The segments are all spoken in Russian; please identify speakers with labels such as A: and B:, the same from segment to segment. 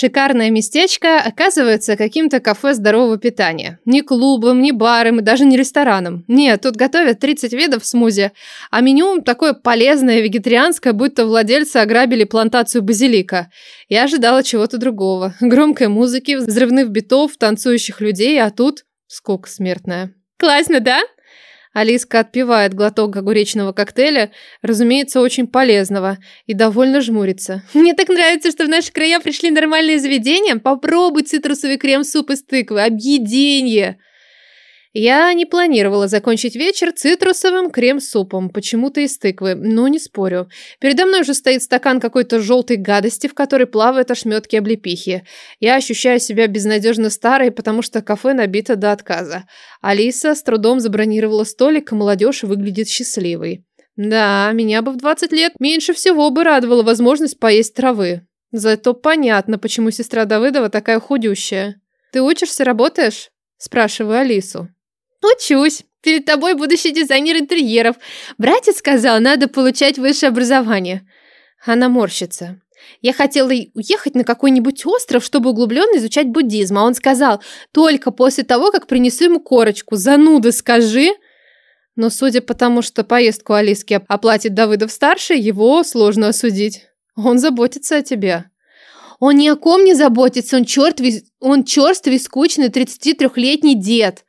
A: Шикарное местечко оказывается каким-то кафе здорового питания. Ни клубом, ни баром и даже не рестораном. Нет, тут готовят 30 видов смузи, а меню такое полезное, вегетарианское, будто владельцы ограбили плантацию базилика. Я ожидала чего-то другого. Громкой музыки, взрывных битов, танцующих людей, а тут скука смертная.
B: Классно, да?
A: Алиска отпивает глоток огуречного коктейля, разумеется, очень полезного, и довольно жмурится.
B: Мне так нравится, что в наши края пришли нормальные заведения. Попробуй цитрусовый крем-суп из тыквы. Объеденье!
A: Я не планировала закончить вечер цитрусовым крем-супом, почему-то из тыквы, но не спорю. Передо мной уже стоит стакан какой-то желтой гадости, в которой плавают ошметки облепихи. Я ощущаю себя безнадежно старой, потому что кафе набито до отказа. Алиса с трудом забронировала столик, и молодежь выглядит счастливой. Да, меня бы в 20 лет меньше всего бы радовала возможность поесть травы. Зато понятно, почему сестра Давыдова такая худющая. Ты учишься, работаешь? Спрашиваю Алису.
B: Учусь. Перед тобой будущий дизайнер интерьеров. Братец сказал, надо получать высшее образование.
A: Она морщится.
B: Я хотела уехать на какой-нибудь остров, чтобы углубленно изучать буддизм, а он сказал, только после того, как принесу ему корочку. Зануда, скажи.
A: Но судя по тому, что поездку Алиски оплатит Давыдов-старший, его сложно осудить. Он заботится о тебе.
B: Он ни о ком не заботится, он черт, он черствый, скучный 33-летний дед.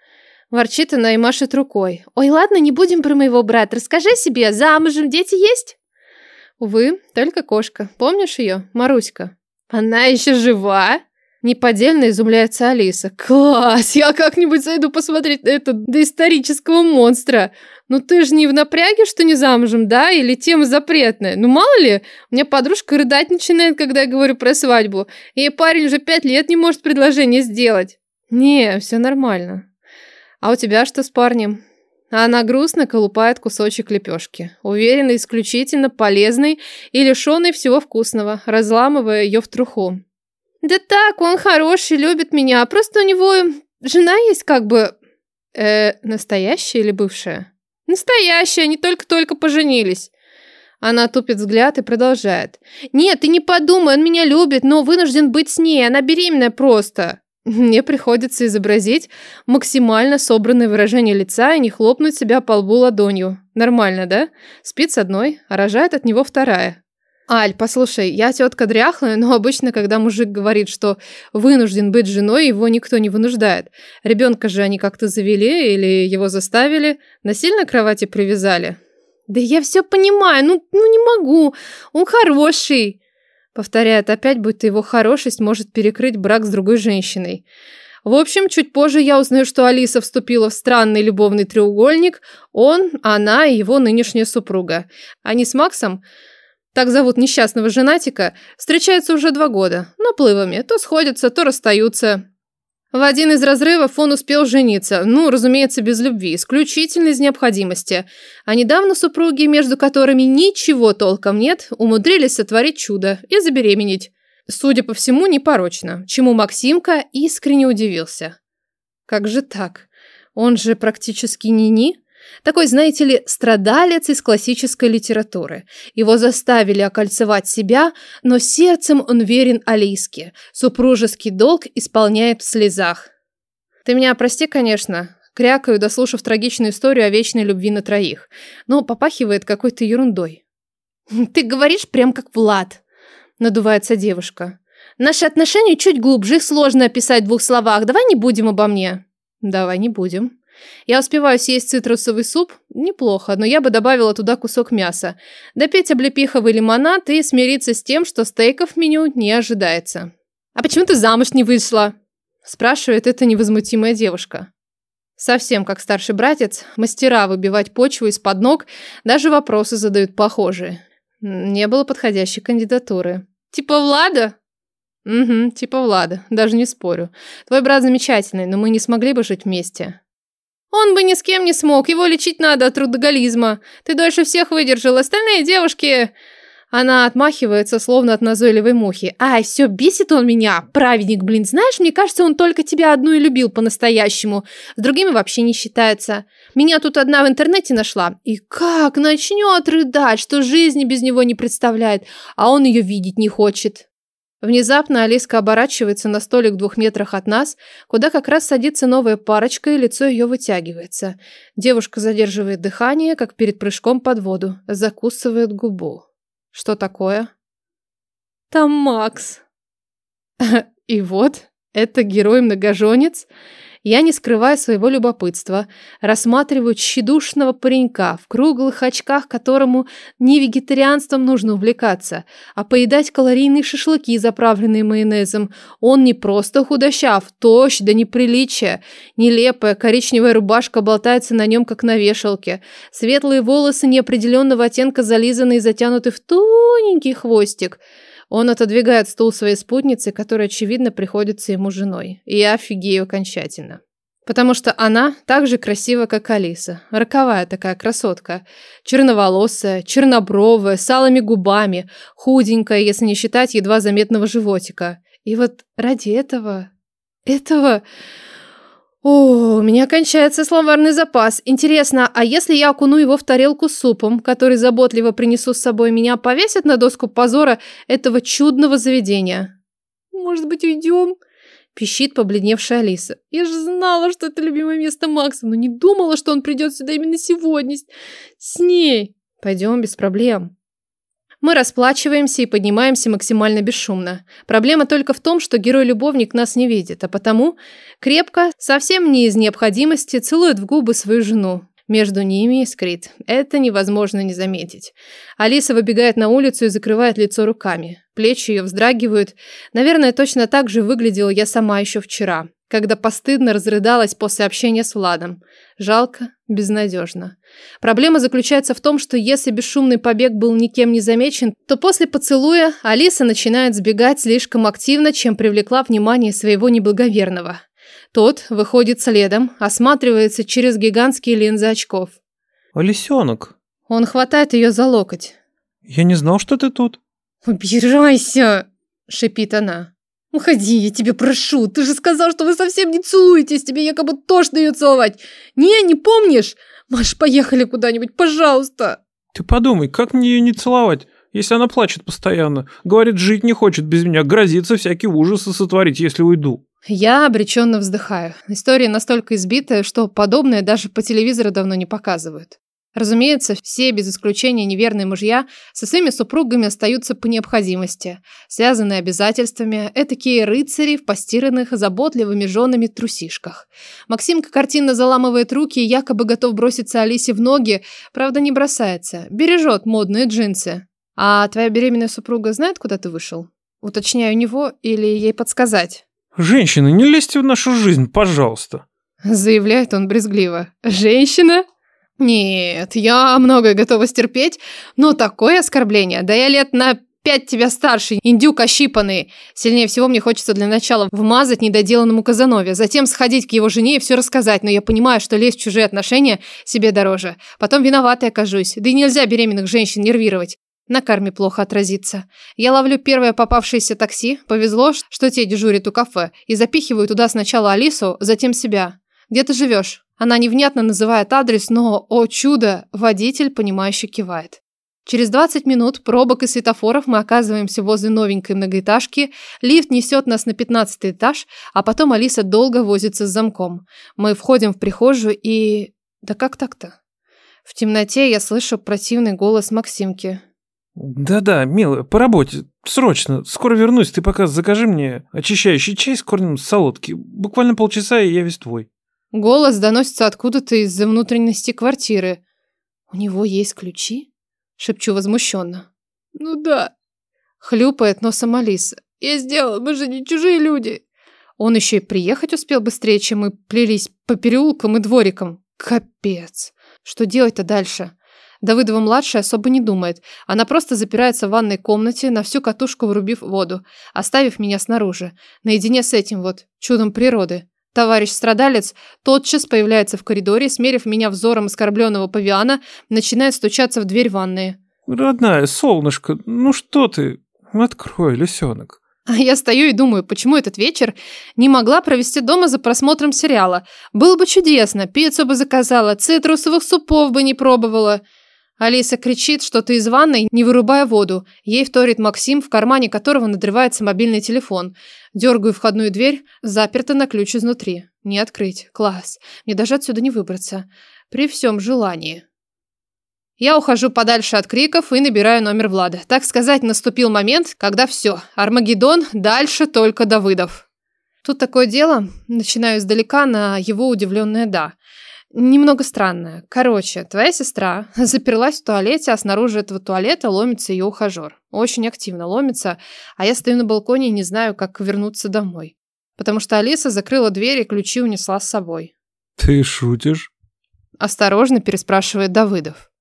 A: Ворчит она и машет рукой.
B: Ой, ладно, не будем про моего брата. Расскажи себе, замужем дети есть?
A: Увы, только кошка. Помнишь ее? Маруська.
B: Она еще жива?
A: Неподдельно изумляется Алиса.
B: Класс! Я как-нибудь зайду посмотреть на этого доисторического монстра. Ну ты же не в напряге, что не замужем, да? Или тема запретная? Ну мало ли, у меня подружка рыдать начинает, когда я говорю про свадьбу. И парень уже пять лет не может предложение сделать.
A: Не, все нормально. А у тебя что с парнем? А она грустно колупает кусочек лепешки, уверенно исключительно полезный и лишенный всего вкусного, разламывая ее в труху.
B: Да так, он хороший, любит меня, просто у него жена есть как бы...
A: Э, настоящая или бывшая?
B: Настоящая, они только-только поженились.
A: Она тупит взгляд и продолжает.
B: Нет, ты не подумай, он меня любит, но вынужден быть с ней, она беременная просто.
A: Мне приходится изобразить максимально собранное выражение лица и не хлопнуть себя по лбу ладонью. Нормально, да? Спит с одной, а рожает от него вторая. Аль, послушай, я тетка дряхлая, но обычно, когда мужик говорит, что вынужден быть женой, его никто не вынуждает. Ребенка же они как-то завели или его заставили, насильно к кровати привязали.
B: Да я все понимаю, ну, ну не могу, он хороший.
A: Повторяет опять, будто его хорошесть может перекрыть брак с другой женщиной. В общем, чуть позже я узнаю, что Алиса вступила в странный любовный треугольник. Он, она и его нынешняя супруга. Они с Максом так зовут несчастного женатика, встречаются уже два года, наплывами, то сходятся, то расстаются. В один из разрывов он успел жениться, ну, разумеется, без любви, исключительно из необходимости. А недавно супруги, между которыми ничего толком нет, умудрились сотворить чудо и забеременеть. Судя по всему, непорочно, чему Максимка искренне удивился. Как же так? Он же практически ни-ни. Такой, знаете ли, страдалец из классической литературы. Его заставили окольцевать себя, но сердцем он верен Алиске. Супружеский долг исполняет в слезах. Ты меня прости, конечно, крякаю, дослушав трагичную историю о вечной любви на троих, но попахивает какой-то ерундой.
B: Ты говоришь прям как Влад, надувается девушка. Наши отношения чуть глубже, их сложно описать в двух словах. Давай не будем обо мне.
A: Давай не будем. Я успеваю съесть цитрусовый суп? Неплохо, но я бы добавила туда кусок мяса. Допить облепиховый лимонад и смириться с тем, что стейков в меню не ожидается.
B: «А почему ты замуж не вышла?»
A: Спрашивает эта невозмутимая девушка. Совсем как старший братец, мастера выбивать почву из-под ног, даже вопросы задают похожие. Не было подходящей кандидатуры.
B: «Типа Влада?»
A: «Угу, типа Влада, даже не спорю. Твой брат замечательный, но мы не смогли бы жить вместе».
B: Он бы ни с кем не смог, его лечить надо от трудоголизма. Ты дольше всех выдержал, остальные девушки...
A: Она отмахивается, словно от назойливой мухи.
B: Ай, все, бесит он меня. Праведник, блин, знаешь, мне кажется, он только тебя одну и любил по-настоящему. С другими вообще не считается. Меня тут одна в интернете нашла. И как начнет рыдать, что жизни без него не представляет, а он ее видеть не хочет.
A: Внезапно Алиска оборачивается на столик в двух метрах от нас, куда как раз садится новая парочка, и лицо ее вытягивается. Девушка задерживает дыхание, как перед прыжком под воду, закусывает губу. Что такое?
B: Там Макс.
A: И вот, это герой-многоженец – я не скрываю своего любопытства, рассматриваю тщедушного паренька в круглых очках, которому не вегетарианством нужно увлекаться, а поедать калорийные шашлыки, заправленные майонезом. Он не просто худощав, тощ до неприличия. Нелепая коричневая рубашка болтается на нем, как на вешалке. Светлые волосы неопределенного оттенка зализаны и затянуты в тоненький хвостик – он отодвигает стул своей спутницы, которая, очевидно, приходится ему женой. И я офигею окончательно. Потому что она так же красива, как Алиса. Роковая такая красотка. Черноволосая, чернобровая, с алыми губами, худенькая, если не считать едва заметного животика. И вот ради этого... Этого... О, у меня кончается словарный запас. Интересно, а если я окуну его в тарелку с супом, который заботливо принесу с собой, меня повесят на доску позора этого чудного заведения?
B: Может быть, уйдем? Пищит побледневшая Алиса. Я же знала, что это любимое место Макса, но не думала, что он придет сюда именно сегодня. С ней.
A: Пойдем без проблем. Мы расплачиваемся и поднимаемся максимально бесшумно. Проблема только в том, что герой-любовник нас не видит, а потому крепко, совсем не из необходимости, целует в губы свою жену. Между ними искрит. Это невозможно не заметить. Алиса выбегает на улицу и закрывает лицо руками. Плечи ее вздрагивают. Наверное, точно так же выглядела я сама еще вчера когда постыдно разрыдалась после общения с Владом. Жалко, безнадежно. Проблема заключается в том, что если бесшумный побег был никем не замечен, то после поцелуя Алиса начинает сбегать слишком активно, чем привлекла внимание своего неблаговерного. Тот выходит следом, осматривается через гигантские линзы очков.
C: «Алисенок!»
A: Он хватает ее за локоть.
C: «Я не знал, что ты тут».
B: «Убирайся!» – шипит она. «Уходи, я тебе прошу. Ты же сказал, что вы совсем не целуетесь. Тебе якобы тошно ее целовать. Не, не помнишь? Маш, поехали куда-нибудь, пожалуйста».
C: «Ты подумай, как мне ее не целовать, если она плачет постоянно? Говорит, жить не хочет без меня, грозится всякие ужасы сотворить, если уйду».
A: Я обреченно вздыхаю. История настолько избитая, что подобное даже по телевизору давно не показывают. Разумеется, все без исключения неверные мужья со своими супругами остаются по необходимости, связанные обязательствами, этакие рыцари в постиранных заботливыми женами трусишках. Максимка картинно заламывает руки и якобы готов броситься Алисе в ноги, правда не бросается, бережет модные джинсы. А твоя беременная супруга знает, куда ты вышел? Уточняю него или ей подсказать?
C: «Женщины, не лезьте в нашу жизнь, пожалуйста!»
A: Заявляет он брезгливо. «Женщина?» Нет, я многое готова стерпеть, но такое оскорбление, да я лет на пять тебя старше, индюк ощипанный. Сильнее всего мне хочется для начала вмазать недоделанному Казанове, затем сходить к его жене и все рассказать, но я понимаю, что лезть в чужие отношения себе дороже. Потом виноватой окажусь, да и нельзя беременных женщин нервировать. На карме плохо отразится. Я ловлю первое попавшееся такси, повезло, что те дежурят у кафе, и запихиваю туда сначала Алису, затем себя. Где ты живешь? Она невнятно называет адрес, но, о чудо, водитель, понимающе кивает. Через 20 минут пробок и светофоров мы оказываемся возле новенькой многоэтажки, лифт несет нас на 15 этаж, а потом Алиса долго возится с замком. Мы входим в прихожую и... Да как так-то? В темноте я слышу противный голос Максимки.
C: «Да-да, милая, по работе. Срочно. Скоро вернусь. Ты пока закажи мне очищающий чай с корнем солодки. Буквально полчаса, и я весь твой».
A: Голос доносится откуда-то из-за внутренности квартиры. «У него есть ключи?» Шепчу возмущенно.
B: «Ну да», —
A: хлюпает носом Алиса.
B: «Я сделала, мы же не чужие люди».
A: Он еще и приехать успел быстрее, чем мы плелись по переулкам и дворикам. Капец. Что делать-то дальше? Давыдова-младшая особо не думает. Она просто запирается в ванной комнате, на всю катушку врубив воду, оставив меня снаружи, наедине с этим вот чудом природы. Товарищ страдалец тотчас появляется в коридоре, смерив меня взором оскорбленного павиана, начинает стучаться в дверь ванной.
C: «Родная, солнышко, ну что ты? Открой, лисенок».
A: А я стою и думаю, почему этот вечер не могла провести дома за просмотром сериала. Было бы чудесно, пиццу бы заказала, цитрусовых супов бы не пробовала. Алиса кричит что-то из ванной, не вырубая воду. Ей вторит Максим, в кармане которого надрывается мобильный телефон. Дергаю входную дверь, заперта на ключ изнутри. Не открыть. Класс. Мне даже отсюда не выбраться. При всем желании. Я ухожу подальше от криков и набираю номер Влада. Так сказать, наступил момент, когда все. Армагеддон, дальше только Давыдов. Тут такое дело. Начинаю издалека на его удивленное «да». Немного странное. Короче, твоя сестра заперлась в туалете, а снаружи этого туалета ломится ее ухажер. Очень активно ломится, а я стою на балконе и не знаю, как вернуться домой. Потому что Алиса закрыла дверь и ключи унесла с собой.
C: Ты шутишь?
A: Осторожно переспрашивает Давыдов.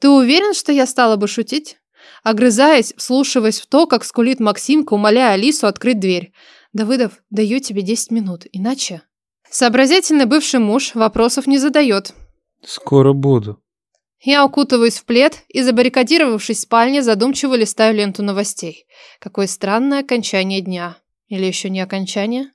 A: Ты уверен, что я стала бы шутить? Огрызаясь, вслушиваясь в то, как скулит Максимка, умоляя Алису открыть дверь. Давыдов, даю тебе 10 минут, иначе... Сообразительный бывший муж вопросов не задает.
C: Скоро буду.
A: Я укутываюсь в плед и, забаррикадировавшись в спальне, задумчиво листаю ленту новостей. Какое странное окончание дня. Или еще не окончание?